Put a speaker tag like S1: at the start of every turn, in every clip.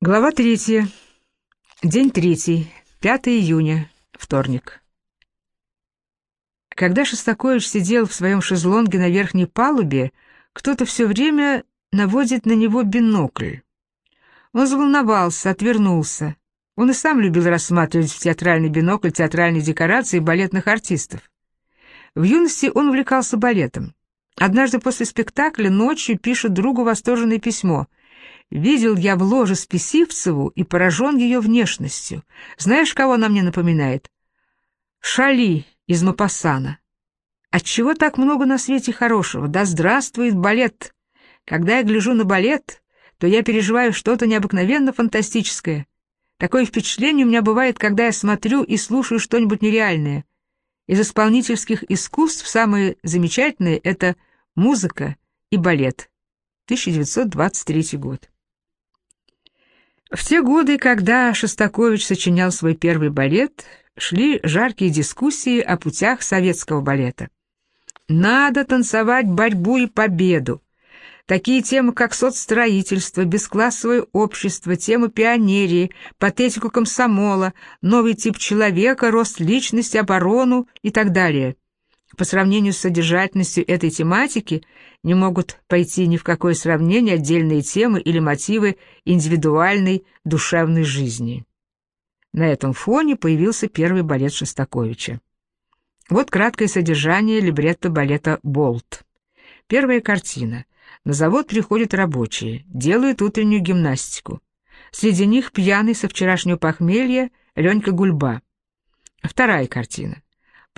S1: Глава третья. День третий. 5 июня. Вторник. Когда Шостакович сидел в своем шезлонге на верхней палубе, кто-то все время наводит на него бинокль. Он заволновался, отвернулся. Он и сам любил рассматривать в театральный бинокль театральные декорации балетных артистов. В юности он увлекался балетом. Однажды после спектакля ночью пишет другу восторженное письмо — Видел я в ложе Списивцеву и поражен ее внешностью. Знаешь, кого она мне напоминает? Шали из Мапассана. Отчего так много на свете хорошего? Да здравствует балет! Когда я гляжу на балет, то я переживаю что-то необыкновенно фантастическое. Такое впечатление у меня бывает, когда я смотрю и слушаю что-нибудь нереальное. Из исполнительских искусств самые замечательные — это музыка и балет. 1923 год. В те годы, когда Шостакович сочинял свой первый балет, шли жаркие дискуссии о путях советского балета. Надо танцевать борьбу и победу. Такие темы, как соцстроительство, бесклассовое общество, тема пионерии, патетику комсомола, новый тип человека, рост личности, оборону и так далее – по сравнению с содержательностью этой тематики не могут пойти ни в какое сравнение отдельные темы или мотивы индивидуальной душевной жизни. На этом фоне появился первый балет Шостаковича. Вот краткое содержание либретто балета «Болт». Первая картина. На завод приходят рабочие, делают утреннюю гимнастику. Среди них пьяный со вчерашнего похмелья Ленька Гульба. Вторая картина.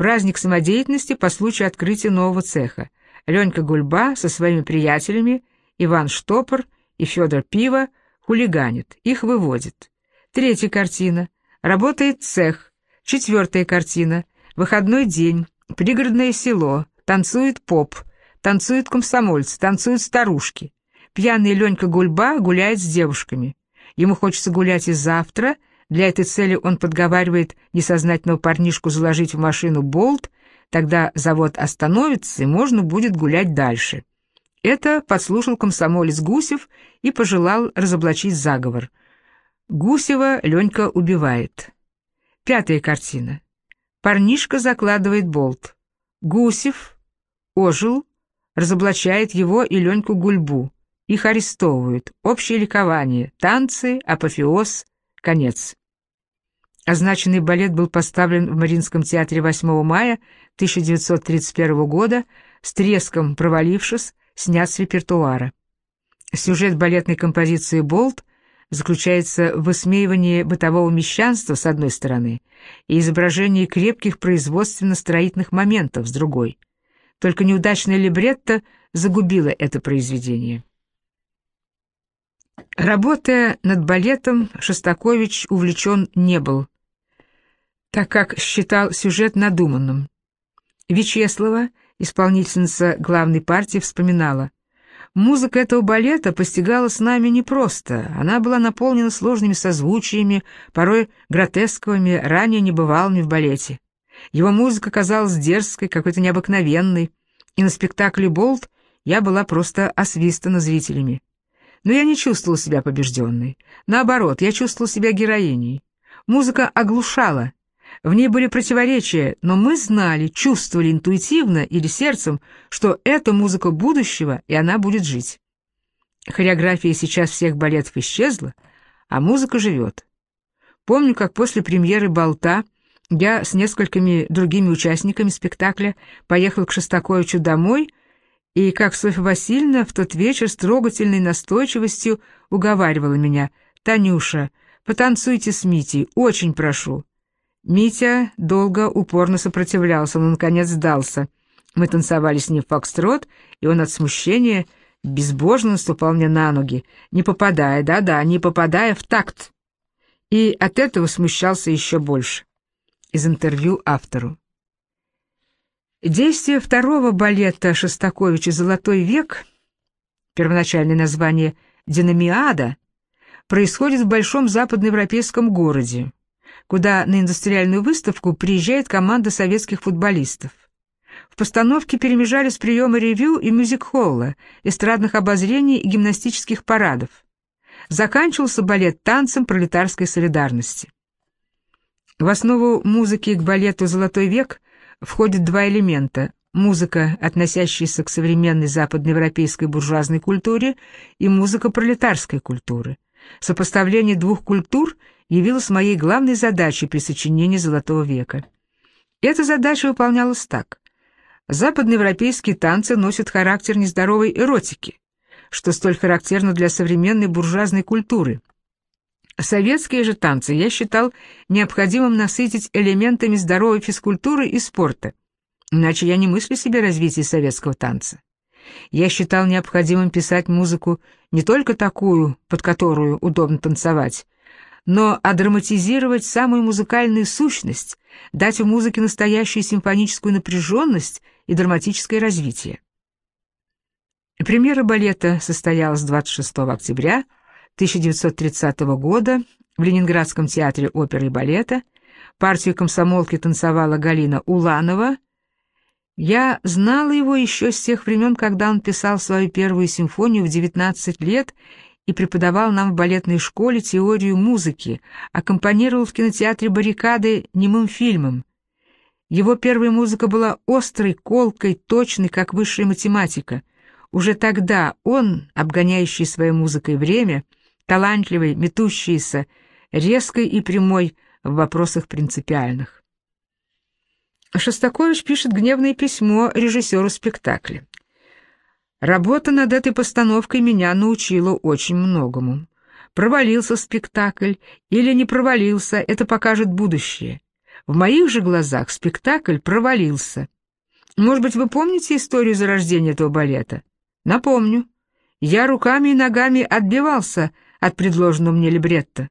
S1: Праздник самодеятельности по случаю открытия нового цеха. Ленька Гульба со своими приятелями, Иван Штопор и Федор Пиво хулиганит, их выводит. Третья картина. Работает цех. Четвертая картина. Выходной день. Пригородное село. Танцует поп. Танцуют комсомольцы. Танцуют старушки. Пьяный Ленька Гульба гуляет с девушками. Ему хочется гулять и завтра — для этой цели он подговаривает несознательного парнишку заложить в машину болт, тогда завод остановится и можно будет гулять дальше. Это подслушал комсомолец Гусев и пожелал разоблачить заговор. Гусева Ленька убивает. Пятая картина. Парнишка закладывает болт. Гусев ожил, разоблачает его и Леньку Гульбу. Их арестовывают. Общее ликование, танцы, апофеоз, конец. Означенный балет был поставлен в Мариинском театре 8 мая 1931 года, с треском провалившись, снят с репертуара. Сюжет балетной композиции «Болт» заключается в высмеивании бытового мещанства с одной стороны и изображении крепких производственно-строительных моментов с другой. Только неудачная либретто загубила это произведение. Работая над балетом, Шостакович увлечен не был, так как считал сюжет надуманным. Вячеслава, исполнительница главной партии, вспоминала, «Музыка этого балета постигала с нами непросто, она была наполнена сложными созвучиями, порой гротесковыми, ранее небывалыми в балете. Его музыка казалась дерзкой, какой-то необыкновенной, и на спектакле «Болт» я была просто освистана зрителями. Но я не чувствовал себя побежденной. Наоборот, я чувствовал себя героиней. Музыка оглушала. В ней были противоречия, но мы знали, чувствовали интуитивно или сердцем, что это музыка будущего, и она будет жить. Хореография сейчас всех балетов исчезла, а музыка живет. Помню, как после премьеры «Болта» я с несколькими другими участниками спектакля поехал к Шостаковичу домой и как Софья Васильевна в тот вечер с трогательной настойчивостью уговаривала меня, «Танюша, потанцуйте с Митей, очень прошу». Митя долго, упорно сопротивлялся, но, наконец, сдался. Мы танцевали с ним фокстрот, и он от смущения безбожно наступал мне на ноги, не попадая, да-да, не попадая в такт. И от этого смущался еще больше. Из интервью автору. Действие второго балета Шостаковича «Золотой век», первоначальное название «Динамиада», происходит в большом западноевропейском городе, куда на индустриальную выставку приезжает команда советских футболистов. В постановке перемежались приемы ревю и мюзик-холла, эстрадных обозрений и гимнастических парадов. заканчивался балет танцем пролетарской солидарности. В основу музыки к балету «Золотой век» входят два элемента – музыка, относящаяся к современной западноевропейской буржуазной культуре, и музыка пролетарской культуры. Сопоставление двух культур явилось моей главной задачей при сочинении «Золотого века». Эта задача выполнялась так. Западноевропейские танцы носят характер нездоровой эротики, что столь характерно для современной буржуазной культуры. Советские же танцы я считал необходимым насытить элементами здоровой физкультуры и спорта, иначе я не мыслю себе развития советского танца. Я считал необходимым писать музыку не только такую, под которую удобно танцевать, но адраматизировать самую музыкальную сущность, дать в музыке настоящую симфоническую напряженность и драматическое развитие. Премьера балета состоялась 26 октября 1930 года в Ленинградском театре оперы и балета. Партию комсомолки танцевала Галина Уланова. Я знала его еще с тех времен, когда он писал свою первую симфонию в 19 лет и преподавал нам в балетной школе теорию музыки, аккомпанировал в кинотеатре «Баррикады» немым фильмом. Его первая музыка была острой, колкой, точной, как высшая математика. Уже тогда он, обгоняющий своей музыкой время, талантливый, метущийся, резкой и прямой в вопросах принципиальных. Шостакович пишет гневное письмо режиссеру спектакля. Работа над этой постановкой меня научила очень многому. Провалился спектакль или не провалился, это покажет будущее. В моих же глазах спектакль провалился. Может быть, вы помните историю зарождения этого балета? Напомню, я руками и ногами отбивался от предложенного мне либретто.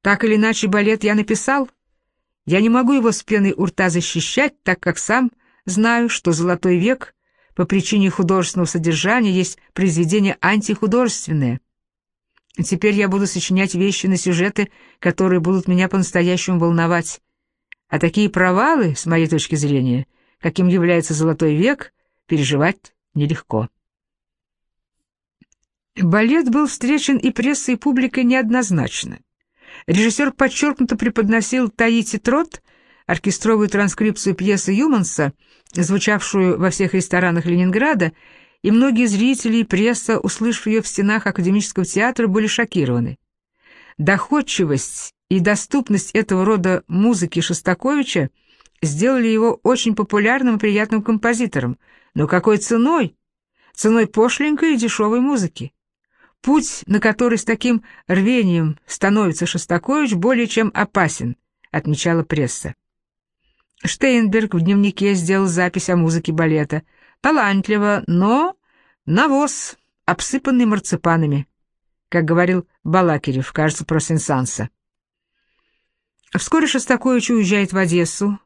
S1: Так или иначе, балет я написал. Я не могу его с пеной у рта защищать, так как сам знаю, что «Золотой век» по причине художественного содержания есть произведение антихудожественное. Теперь я буду сочинять вещи на сюжеты, которые будут меня по-настоящему волновать. А такие провалы, с моей точки зрения, каким является «Золотой век», переживать нелегко. Балет был встречен и прессой, и публикой неоднозначно. Режиссер подчеркнуто преподносил Таити Трот, оркестровую транскрипцию пьесы Юманса, звучавшую во всех ресторанах Ленинграда, и многие зрители и пресса, услышав ее в стенах академического театра, были шокированы. Доходчивость и доступность этого рода музыки Шостаковича сделали его очень популярным и приятным композитором, но какой ценой? Ценой пошленькой и дешевой музыки. Путь, на который с таким рвением становится Шостакович, более чем опасен, отмечала пресса. Штейнберг в дневнике сделал запись о музыке балета. Талантливо, но навоз, обсыпанный марципанами, как говорил Балакирев, кажется, про Сенсанса. Вскоре Шостакович уезжает в Одессу,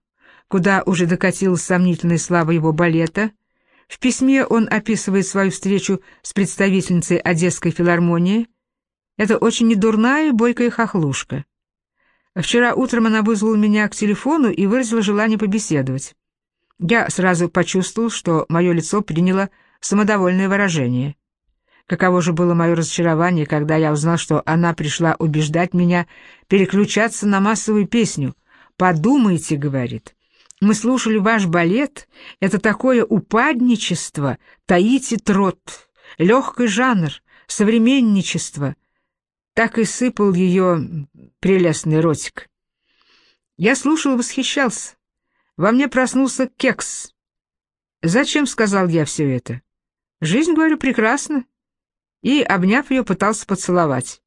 S1: куда уже докатилась сомнительная слава его балета, в письме он описывает свою встречу с представительницей Одесской филармонии. Это очень недурная и бойкая хохлушка. Вчера утром она вызвала меня к телефону и выразила желание побеседовать. Я сразу почувствовал, что мое лицо приняло самодовольное выражение. Каково же было мое разочарование, когда я узнал, что она пришла убеждать меня переключаться на массовую песню. «Подумайте», — говорит, мы слушали ваш балет. Это такое упадничество, таите трот, легкий жанр, современничество. Так и сыпал ее прелестный ротик. Я слушал и восхищался. Во мне проснулся кекс. Зачем сказал я все это? Жизнь, говорю, прекрасна. И, обняв ее, пытался поцеловать.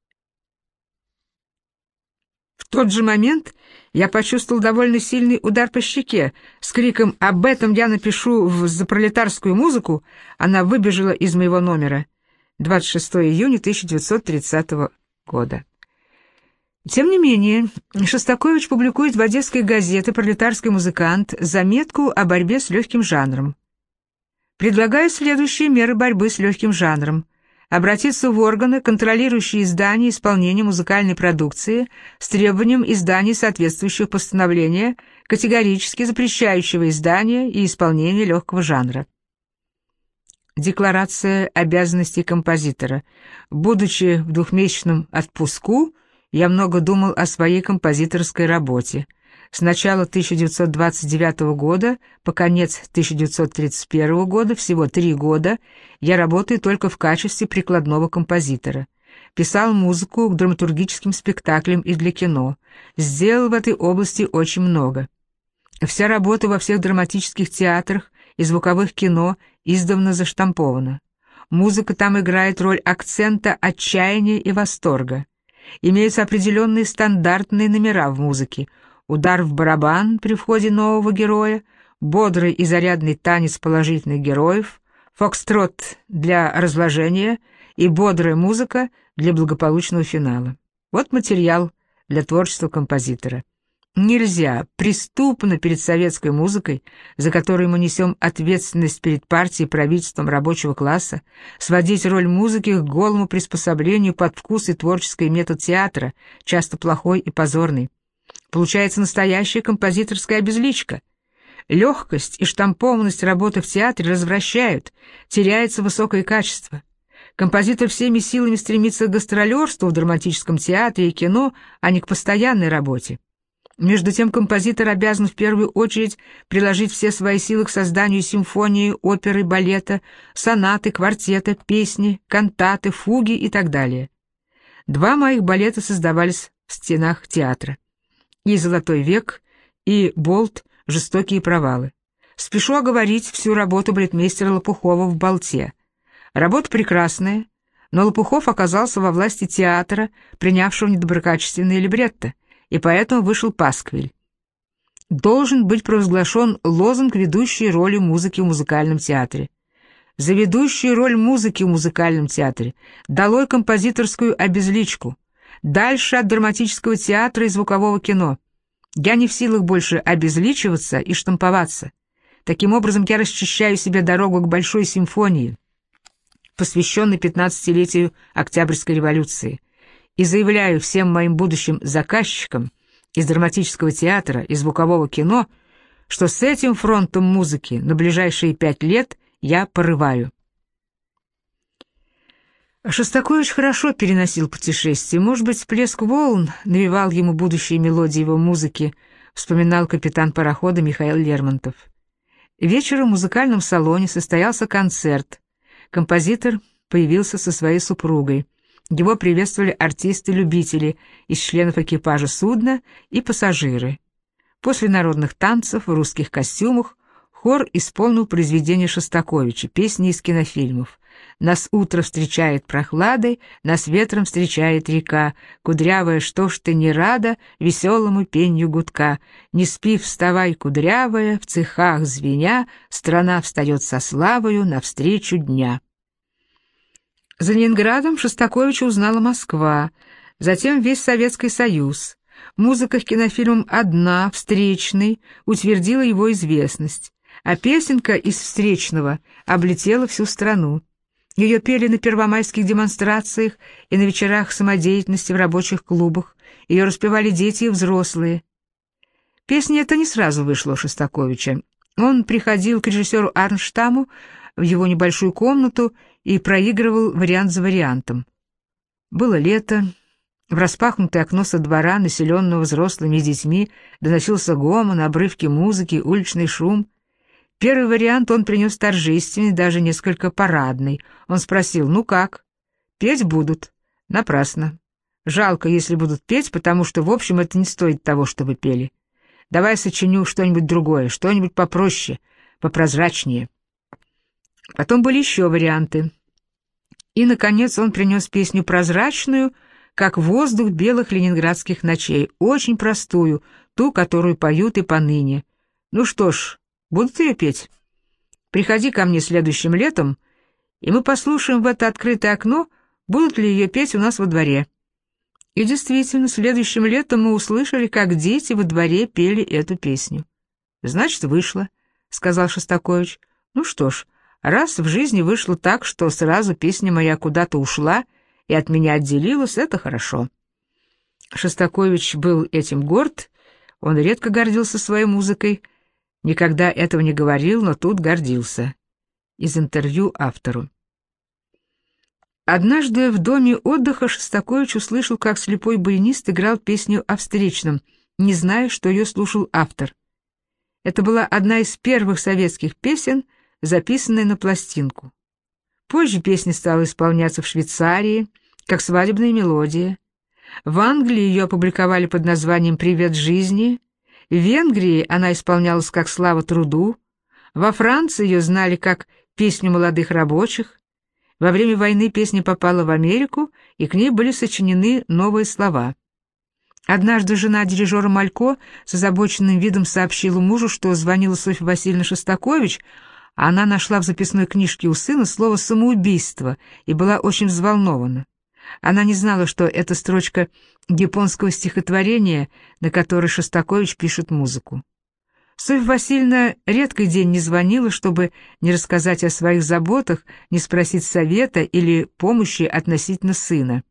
S1: В тот же момент я почувствовал довольно сильный удар по щеке. С криком «Об этом я напишу в запролетарскую музыку» она выбежала из моего номера. 26 июня 1930 года. Тем не менее, Шостакович публикует в одесской газете «Пролетарский музыкант» заметку о борьбе с легким жанром. Предлагаю следующие меры борьбы с легким жанром обратиться в органы, контролирующие издание и исполнение музыкальной продукции с требованием издания соответствующего постановления, категорически запрещающего издание и исполнение легкого жанра. Декларация обязанностей композитора. Будучи в двухмесячном отпуску, я много думал о своей композиторской работе. С начала 1929 года по конец 1931 года, всего три года, я работаю только в качестве прикладного композитора. Писал музыку к драматургическим спектаклям и для кино. Сделал в этой области очень много. Вся работа во всех драматических театрах и звуковых кино издавна заштампована. Музыка там играет роль акцента отчаяния и восторга. Имеются определенные стандартные номера в музыке. Удар в барабан при входе нового героя, бодрый и зарядный танец положительных героев, фокстрот для разложения и бодрая музыка для благополучного финала. Вот материал для творчества композитора. Нельзя преступно перед советской музыкой, за которую мы несем ответственность перед партией и правительством рабочего класса, сводить роль музыки к голому приспособлению под вкус и творческий метод театра, часто плохой и позорный. Получается настоящая композиторская обезличка. Легкость и штампованность работы в театре развращают, теряется высокое качество. Композитор всеми силами стремится к гастролерству в драматическом театре и кино, а не к постоянной работе. Между тем композитор обязан в первую очередь приложить все свои силы к созданию симфонии, оперы, балета, сонаты, квартета, песни, кантаты, фуги и так далее. Два моих балета создавались в стенах театра. И «Золотой век», и «Болт. Жестокие провалы». Спешу оговорить всю работу балетмейстера Лопухова в «Болте». Работа прекрасная, но Лопухов оказался во власти театра, принявшего недоброкачественные либретто и поэтому вышел пасквиль. Должен быть провозглашен лозунг ведущей роли музыки в музыкальном театре. За ведущую роль музыки в музыкальном театре долой композиторскую обезличку. Дальше от драматического театра и звукового кино. Я не в силах больше обезличиваться и штамповаться. Таким образом, я расчищаю себе дорогу к большой симфонии, посвященной 15-летию Октябрьской революции и заявляю всем моим будущим заказчикам из драматического театра и звукового кино, что с этим фронтом музыки на ближайшие пять лет я порываю. Шостакович хорошо переносил путешествие. Может быть, всплеск волн навевал ему будущие мелодии его музыки, вспоминал капитан парохода Михаил Лермонтов. Вечером в музыкальном салоне состоялся концерт. Композитор появился со своей супругой. Его приветствовали артисты-любители из членов экипажа судна и пассажиры. После народных танцев в русских костюмах хор исполнил произведение Шостаковича, песни из кинофильмов. «Нас утро встречает прохладой, нас ветром встречает река, кудрявая, что ж ты не рада веселому пенью гудка, не спи, вставай, кудрявая, в цехах звеня, страна встает со славою навстречу дня». За Ленинградом Шостаковича узнала Москва, затем весь Советский Союз. Музыка к кинофильмам «Одна», «Встречный» утвердила его известность, а песенка из «Встречного» облетела всю страну. Ее пели на первомайских демонстрациях и на вечерах самодеятельности в рабочих клубах, ее распевали дети и взрослые. Песня эта не сразу вышла у Шостаковича. Он приходил к режиссеру Арнштаму в его небольшую комнату и проигрывал вариант за вариантом. Было лето, в распахнутое окно со двора, населенного взрослыми и детьми, доносился гомон, обрывки музыки, уличный шум. Первый вариант он принес торжественный, даже несколько парадный. Он спросил, ну как? Петь будут. Напрасно. Жалко, если будут петь, потому что, в общем, это не стоит того, чтобы пели. Давай сочиню что-нибудь другое, что-нибудь попроще, попрозрачнее. Потом были еще варианты. И, наконец, он принес песню прозрачную, как воздух белых ленинградских ночей, очень простую, ту, которую поют и поныне. Ну что ж, будут ее петь? Приходи ко мне следующим летом, и мы послушаем в это открытое окно, будут ли ее петь у нас во дворе. И действительно, следующим летом мы услышали, как дети во дворе пели эту песню. «Значит, вышло», — сказал Шостакович. «Ну что ж, Раз в жизни вышло так, что сразу песня моя куда-то ушла и от меня отделилась, это хорошо. Шостакович был этим горд, он редко гордился своей музыкой, никогда этого не говорил, но тут гордился. Из интервью автору. Однажды в доме отдыха Шостакович услышал, как слепой баянист играл песню о встречном, не зная, что ее слушал автор. Это была одна из первых советских песен, записанная на пластинку. Позже песня стала исполняться в Швейцарии, как свадебная мелодия. В Англии ее опубликовали под названием «Привет жизни», в Венгрии она исполнялась как «Слава труду», во Франции ее знали как «Песню молодых рабочих», во время войны песня попала в Америку, и к ней были сочинены новые слова. Однажды жена дирижера Малько с озабоченным видом сообщила мужу, что звонила Софья Васильевна Шостакович, она нашла в записной книжке у сына слово «самоубийство» и была очень взволнована. Она не знала, что это строчка японского стихотворения, на которое Шостакович пишет музыку. Софья Васильевна редкий день не звонила, чтобы не рассказать о своих заботах, не спросить совета или помощи относительно сына.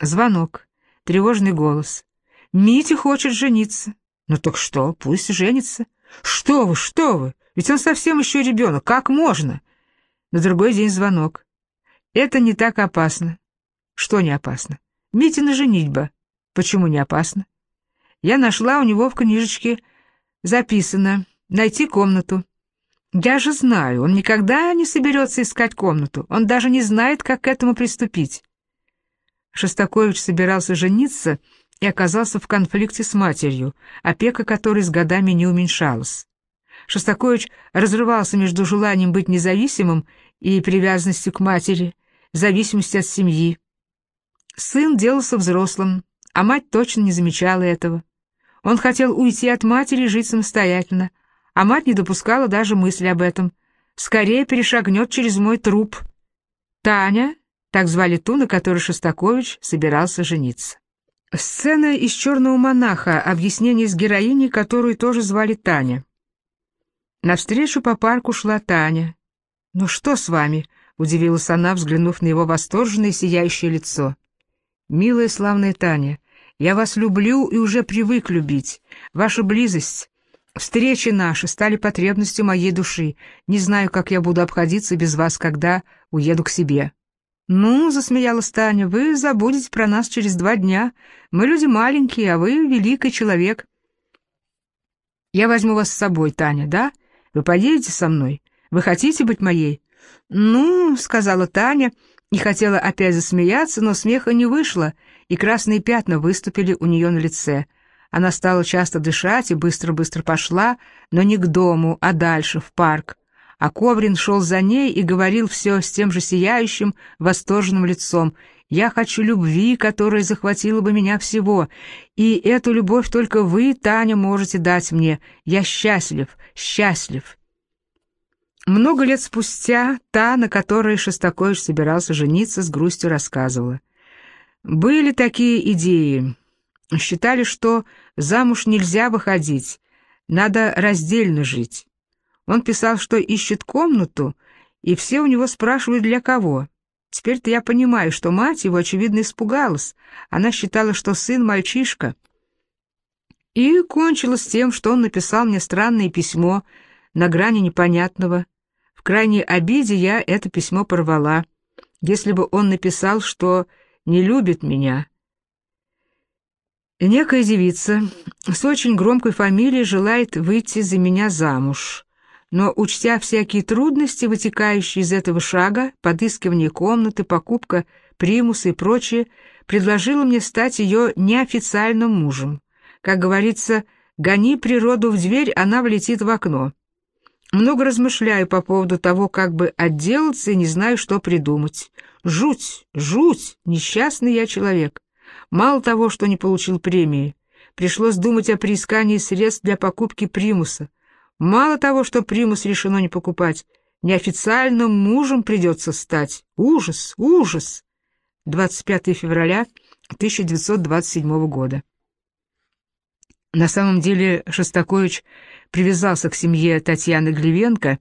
S1: Звонок, тревожный голос. «Митя хочет жениться». «Ну так что, пусть женится». «Что вы, что вы? Ведь он совсем еще ребенок, как можно?» На другой день звонок. «Это не так опасно. Что не опасно? Митина женитьба. Почему не опасно? Я нашла у него в книжечке записано «Найти комнату». Я же знаю, он никогда не соберется искать комнату, он даже не знает, как к этому приступить. Шостакович собирался жениться и оказался в конфликте с матерью, опека которой с годами не уменьшалась. Шостакович разрывался между желанием быть независимым и привязанностью к матери, зависимостью от семьи. Сын делался взрослым, а мать точно не замечала этого. Он хотел уйти от матери и жить самостоятельно, а мать не допускала даже мысли об этом. Скорее перешагнет через мой труп. Таня, так звали ту, на которой Шостакович собирался жениться. Сцена из «Черного монаха», объяснение с героиней, которую тоже звали Таня. Навстречу по парку шла Таня. «Ну что с вами?» — удивилась она, взглянув на его восторженное сияющее лицо. «Милая славная Таня, я вас люблю и уже привык любить. Ваша близость, встречи наши стали потребностью моей души. Не знаю, как я буду обходиться без вас, когда уеду к себе». «Ну, — засмеялась Таня, — вы забудете про нас через два дня. Мы люди маленькие, а вы великий человек». «Я возьму вас с собой, Таня, да? Вы поедете со мной? Вы хотите быть моей?» «Ну, — сказала Таня, — и хотела опять засмеяться, но смеха не вышло, и красные пятна выступили у нее на лице. Она стала часто дышать и быстро-быстро пошла, но не к дому, а дальше, в парк. А Коврин шел за ней и говорил все с тем же сияющим, восторженным лицом. «Я хочу любви, которая захватила бы меня всего, и эту любовь только вы, Таня, можете дать мне. Я счастлив, счастлив». Много лет спустя та, на которой Шостакович собирался жениться, с грустью рассказывала. Были такие идеи. Считали, что замуж нельзя выходить, надо раздельно жить. Он писал, что ищет комнату, и все у него спрашивают, для кого. Теперь-то я понимаю, что мать его, очевидно, испугалась. Она считала, что сын мальчишка. И кончилось тем, что он написал мне странное письмо на грани непонятного, в крайней обиде я это письмо порвала. Если бы он написал, что не любит меня. Некая девица с очень громкой фамилией желает выйти за меня замуж, но, учтя всякие трудности, вытекающие из этого шага, подыскивание комнаты, покупка примуса и прочее, предложила мне стать ее неофициальным мужем. Как говорится, гони природу в дверь, она влетит в окно. Много размышляю по поводу того, как бы отделаться, и не знаю, что придумать. Жуть, жуть, несчастный я человек. Мало того, что не получил премии, пришлось думать о приискании средств для покупки примуса. Мало того, что примус решено не покупать, неофициальным мужем придется стать. Ужас, ужас! 25 февраля 1927 года. На самом деле Шостакович привязался к семье Татьяны Глевенко.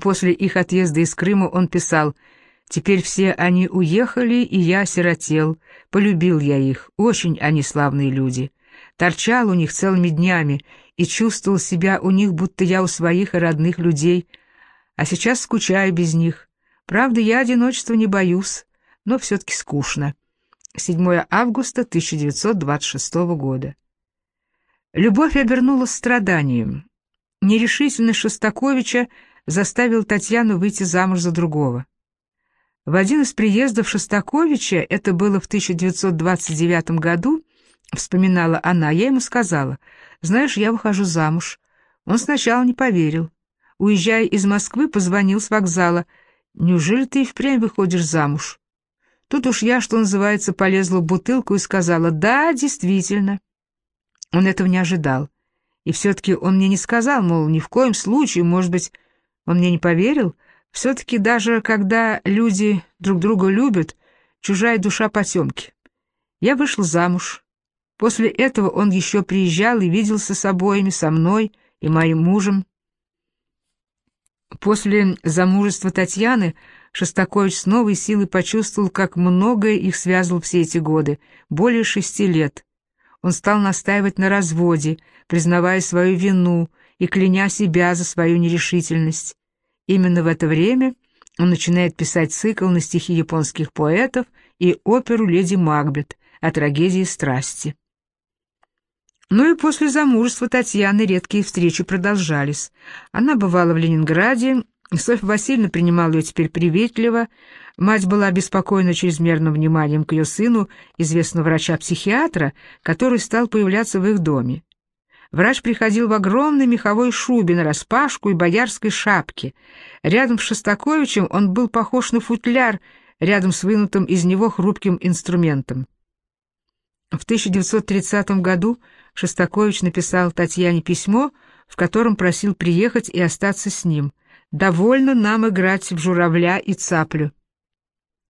S1: После их отъезда из Крыма он писал «Теперь все они уехали, и я осиротел. Полюбил я их, очень они славные люди. Торчал у них целыми днями и чувствовал себя у них, будто я у своих и родных людей. а сейчас скучаю без них. Правда, я одиночества не боюсь, но все-таки скучно. 7 августа 1926 года. Любовь обернулась страданием. Нерешительность Шостаковича заставил Татьяну выйти замуж за другого. В один из приездов Шостаковича, это было в 1929 году, вспоминала она, я ему сказала, «Знаешь, я выхожу замуж». Он сначала не поверил. Уезжая из Москвы, позвонил с вокзала. «Неужели ты и впрямь выходишь замуж?» Тут уж я, что называется, полезла в бутылку и сказала «Да, действительно». Он этого не ожидал. И все-таки он мне не сказал, мол, ни в коем случае, может быть, он мне не поверил. Все-таки даже когда люди друг друга любят, чужая душа потемки. Я вышла замуж. После этого он еще приезжал и виделся с обоими, со мной и моим мужем. После замужества Татьяны Шостакович с новой силой почувствовал, как многое их связывало все эти годы, более шести лет. Он стал настаивать на разводе, признавая свою вину и кляня себя за свою нерешительность. Именно в это время он начинает писать цикл на стихи японских поэтов и оперу «Леди Макбет» о трагедии страсти. Ну и после замужества Татьяны редкие встречи продолжались. Она бывала в Ленинграде, Софья Васильевна принимала ее теперь приветливо, мать была обеспокоена чрезмерным вниманием к ее сыну, известного врача-психиатра, который стал появляться в их доме. Врач приходил в огромной меховой шубе нараспашку и боярской шапке. Рядом с Шостаковичем он был похож на футляр, рядом с вынутым из него хрупким инструментом. В 1930 году Шостакович написал Татьяне письмо, в котором просил приехать и остаться с ним. «Довольно нам играть в журавля и цаплю».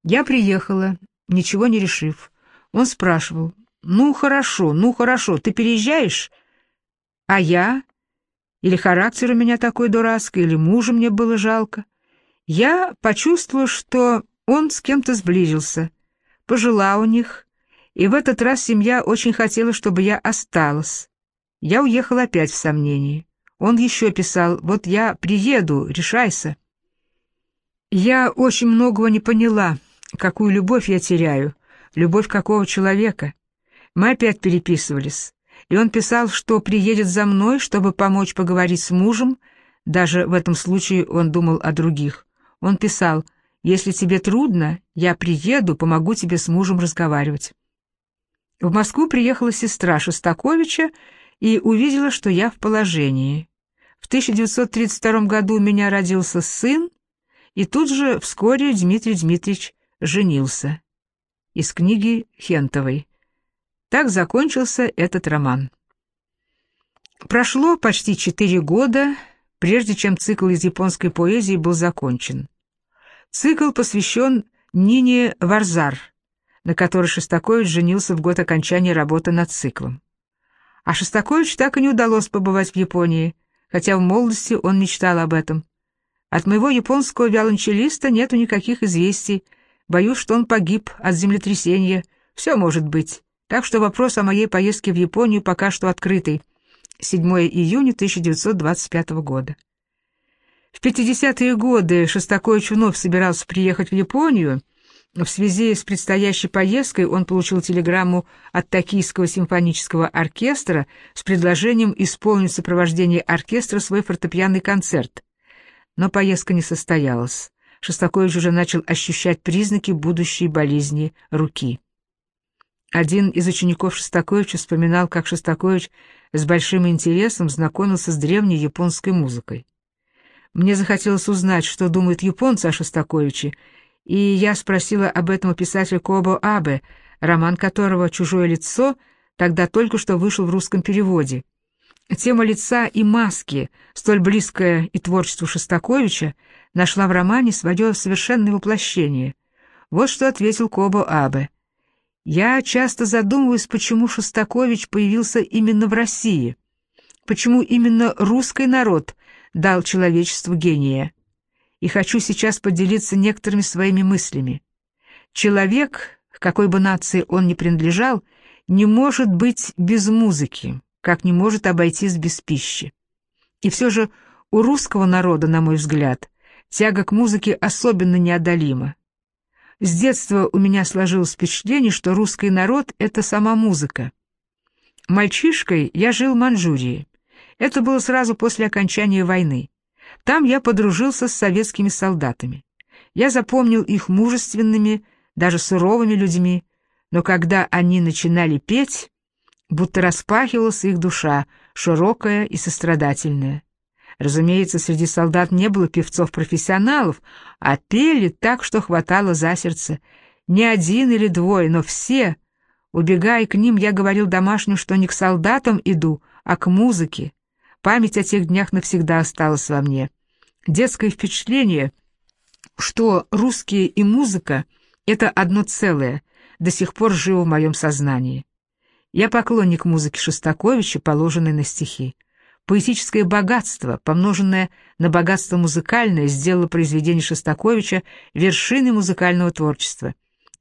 S1: Я приехала, ничего не решив. Он спрашивал, «Ну, хорошо, ну, хорошо, ты переезжаешь?» А я? Или характер у меня такой дурацкий, или мужа мне было жалко? Я почувствовала, что он с кем-то сблизился, пожила у них, и в этот раз семья очень хотела, чтобы я осталась. Я уехала опять в сомнении. Он еще писал, вот я приеду, решайся. Я очень многого не поняла, какую любовь я теряю, любовь какого человека. Мы опять переписывались, и он писал, что приедет за мной, чтобы помочь поговорить с мужем, даже в этом случае он думал о других. Он писал, «Если тебе трудно, я приеду, помогу тебе с мужем разговаривать». В Москву приехала сестра Шостаковича и увидела, что я в положении. В 1932 году у меня родился сын, и тут же вскоре Дмитрий Дмитриевич женился. Из книги Хентовой. Так закончился этот роман. Прошло почти четыре года, прежде чем цикл из японской поэзии был закончен. Цикл посвящен Нине Варзар – на которой Шостакович женился в год окончания работы над циклом. А Шостакович так и не удалось побывать в Японии, хотя в молодости он мечтал об этом. От моего японского виолончелиста нету никаких известий, боюсь, что он погиб от землетрясения, все может быть, так что вопрос о моей поездке в Японию пока что открытый. 7 июня 1925 года. В 50-е годы Шостакович вновь собирался приехать в Японию, в связи с предстоящей поездкой он получил телеграмму от Токийского симфонического оркестра с предложением исполнить в сопровождении оркестра свой фортепианный концерт. Но поездка не состоялась. Шостакович уже начал ощущать признаки будущей болезни руки. Один из учеников Шостаковича вспоминал, как Шостакович с большим интересом знакомился с древней японской музыкой. Мне захотелось узнать, что думают японцы о Шостаковиче, и я спросила об этом у писателя Кобо Абе, роман которого «Чужое лицо» тогда только что вышел в русском переводе. Тема лица и маски, столь близкая и творчеству Шостаковича, нашла в романе свое совершенное воплощение. Вот что ответил Кобо Абе. «Я часто задумываюсь, почему Шостакович появился именно в России, почему именно русский народ дал человечеству гения» и хочу сейчас поделиться некоторыми своими мыслями. Человек, к какой бы нации он ни принадлежал, не может быть без музыки, как не может обойтись без пищи. И все же у русского народа, на мой взгляд, тяга к музыке особенно неодолима. С детства у меня сложилось впечатление, что русский народ — это сама музыка. Мальчишкой я жил в Манчжурии. Это было сразу после окончания войны. Там я подружился с советскими солдатами. Я запомнил их мужественными, даже суровыми людьми, но когда они начинали петь, будто распахивалась их душа, широкая и сострадательная. Разумеется, среди солдат не было певцов-профессионалов, а пели так, что хватало за сердце. Не один или двое, но все. Убегая к ним, я говорил домашним, что не к солдатам иду, а к музыке. Память о тех днях навсегда осталась во мне. Детское впечатление, что русские и музыка — это одно целое, до сих пор живо в моем сознании. Я поклонник музыки Шостаковича, положенной на стихи. Поэтическое богатство, помноженное на богатство музыкальное, сделало произведение Шостаковича вершиной музыкального творчества.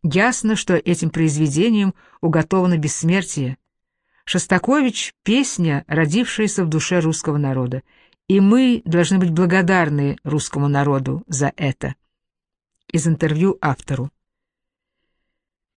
S1: Ясно, что этим произведением уготовано бессмертие. Шостакович — песня, родившаяся в душе русского народа, и мы должны быть благодарны русскому народу за это. Из интервью автору.